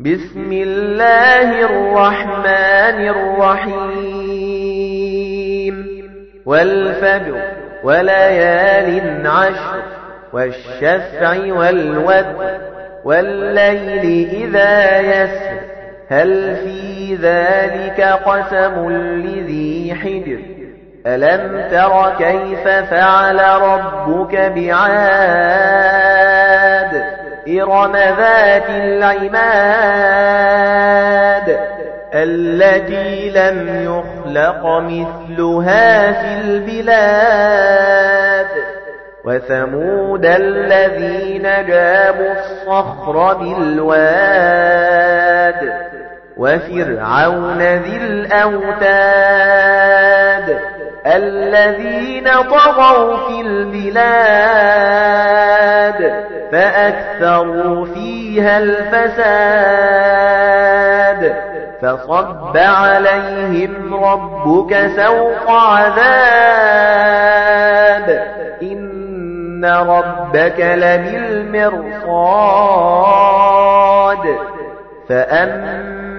بسم الله الرحمن الرحيم. والفجر وليال عشر والشفع والوتر والليل إذا يسر. هل في ذلك قسم لذي حجر؟ ألم تر كيف فعل ربك بعاد؟ إرم ذات العماد التي لم يخلق مثلها في البلاد. وثمود الذين جابوا الصخر بالواد وفرعون ذي الأوتاد. الذين طغوا في البلاد فأكثروا فيها الفساد فصب عليهم ربك سوق عذاب. إن ربك لبالمرصاد. فأما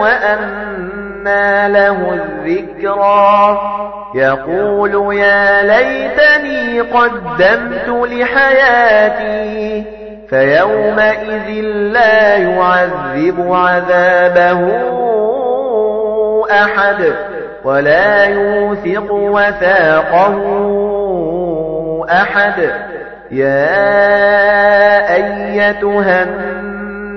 وأنى له الذكرى. يقول يا ليتني قدمت لحياتي فيومئذ لا يعذب عذابه أحد ولا يوثق وثاقه أحد. يا أيتها